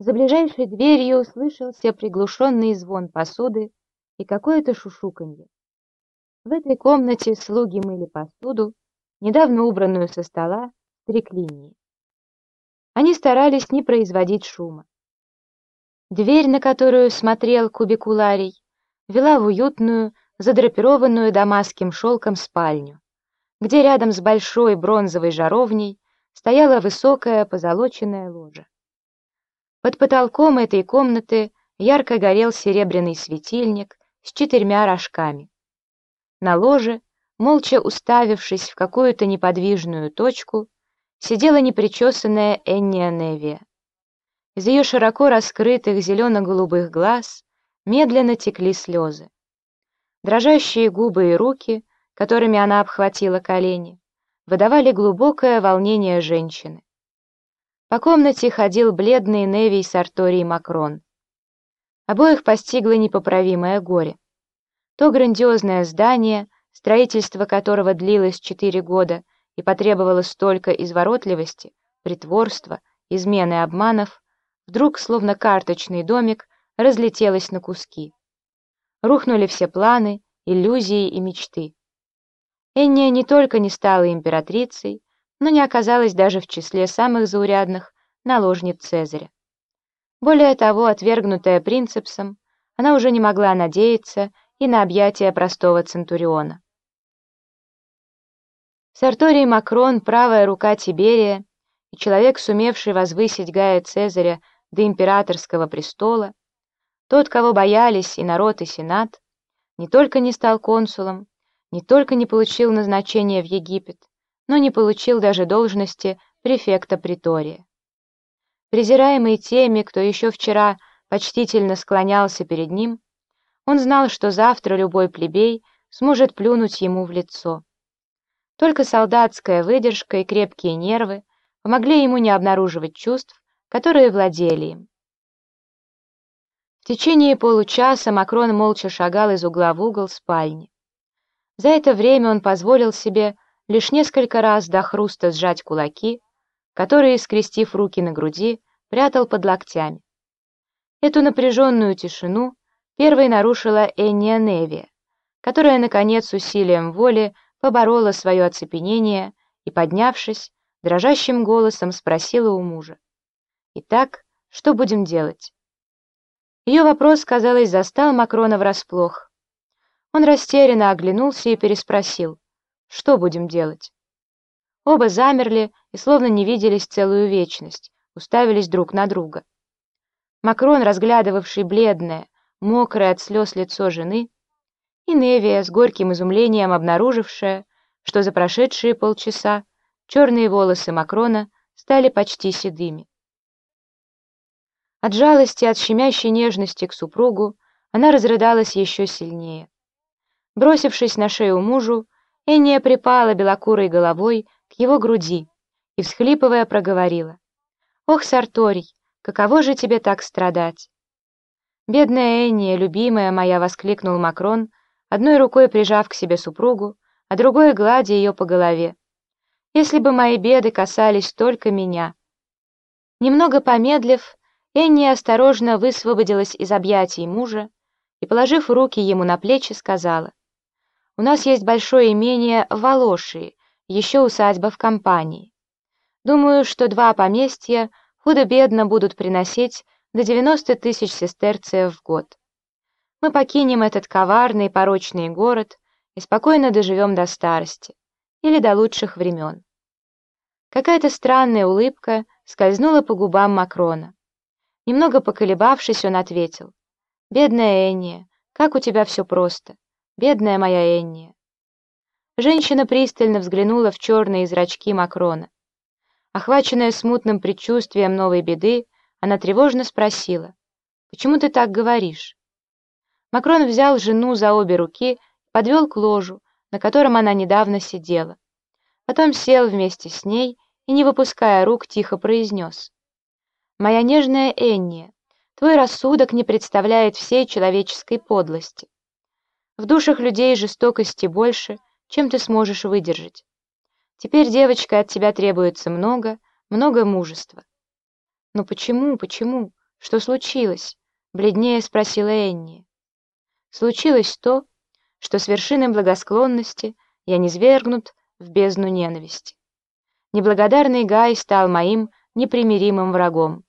За ближайшей дверью слышался приглушенный звон посуды и какое-то шушуканье. В этой комнате слуги мыли посуду, недавно убранную со стола, треклинии. Они старались не производить шума. Дверь, на которую смотрел кубикуларий, вела в уютную, задрапированную дамасским шелком спальню, где рядом с большой бронзовой жаровней стояла высокая позолоченная ложа. Под потолком этой комнаты ярко горел серебряный светильник с четырьмя рожками. На ложе, молча уставившись в какую-то неподвижную точку, сидела непричесанная Энния Невия. Из ее широко раскрытых зелено-голубых глаз медленно текли слезы. Дрожащие губы и руки, которыми она обхватила колени, выдавали глубокое волнение женщины. По комнате ходил бледный Невий Сарторий Макрон. Обоих постигло непоправимое горе. То грандиозное здание, строительство которого длилось четыре года и потребовало столько изворотливости, притворства, измены и обманов, вдруг, словно карточный домик, разлетелось на куски. Рухнули все планы, иллюзии и мечты. Энния не только не стала императрицей, но не оказалась даже в числе самых заурядных наложниц Цезаря. Более того, отвергнутая принципсом, она уже не могла надеяться и на объятия простого Центуриона. Сарторий Макрон, правая рука Тиберия, и человек, сумевший возвысить Гая Цезаря до императорского престола, тот, кого боялись и народ, и сенат, не только не стал консулом, не только не получил назначения в Египет, но не получил даже должности префекта притория. Презираемый теми, кто еще вчера почтительно склонялся перед ним, он знал, что завтра любой плебей сможет плюнуть ему в лицо. Только солдатская выдержка и крепкие нервы помогли ему не обнаруживать чувств, которые владели им. В течение получаса Макрон молча шагал из угла в угол спальни. За это время он позволил себе лишь несколько раз до хруста сжать кулаки, которые, скрестив руки на груди, прятал под локтями. Эту напряженную тишину первой нарушила Энния Невия, которая, наконец, усилием воли поборола свое оцепенение и, поднявшись, дрожащим голосом спросила у мужа. Итак, что будем делать? Ее вопрос, казалось, застал Макрона врасплох. Он растерянно оглянулся и переспросил, что будем делать? Оба замерли и словно не виделись целую вечность, уставились друг на друга. Макрон, разглядывавший бледное, мокрое от слез лицо жены, и Невия, с горьким изумлением обнаружившая, что за прошедшие полчаса черные волосы Макрона стали почти седыми. От жалости, от щемящей нежности к супругу она разрыдалась еще сильнее. Бросившись на шею мужу, Энния припала белокурой головой к его груди и, всхлипывая, проговорила. «Ох, Сарторий, каково же тебе так страдать?» «Бедная Энния, любимая моя!» — воскликнул Макрон, одной рукой прижав к себе супругу, а другой гладя ее по голове. «Если бы мои беды касались только меня!» Немного помедлив, Энни осторожно высвободилась из объятий мужа и, положив руки ему на плечи, сказала, «У нас есть большое имение в Волошии, еще усадьба в компании. Думаю, что два поместья худо-бедно будут приносить до 90 тысяч сестерцев в год. Мы покинем этот коварный порочный город и спокойно доживем до старости или до лучших времен». Какая-то странная улыбка скользнула по губам Макрона. Немного поколебавшись, он ответил. «Бедная Энния, как у тебя все просто. Бедная моя Энния». Женщина пристально взглянула в черные зрачки Макрона. Охваченная смутным предчувствием новой беды, она тревожно спросила. «Почему ты так говоришь?» Макрон взял жену за обе руки, подвел к ложу, на котором она недавно сидела. Потом сел вместе с ней и, не выпуская рук, тихо произнес. Моя нежная Энни, твой рассудок не представляет всей человеческой подлости. В душах людей жестокости больше, чем ты сможешь выдержать. Теперь, девочка, от тебя требуется много, много мужества. Но почему, почему? «Что случилось?» — бледнее спросила Энни. «Случилось то, что с вершины благосклонности я низвергнут в бездну ненависти. Неблагодарный Гай стал моим непримиримым врагом.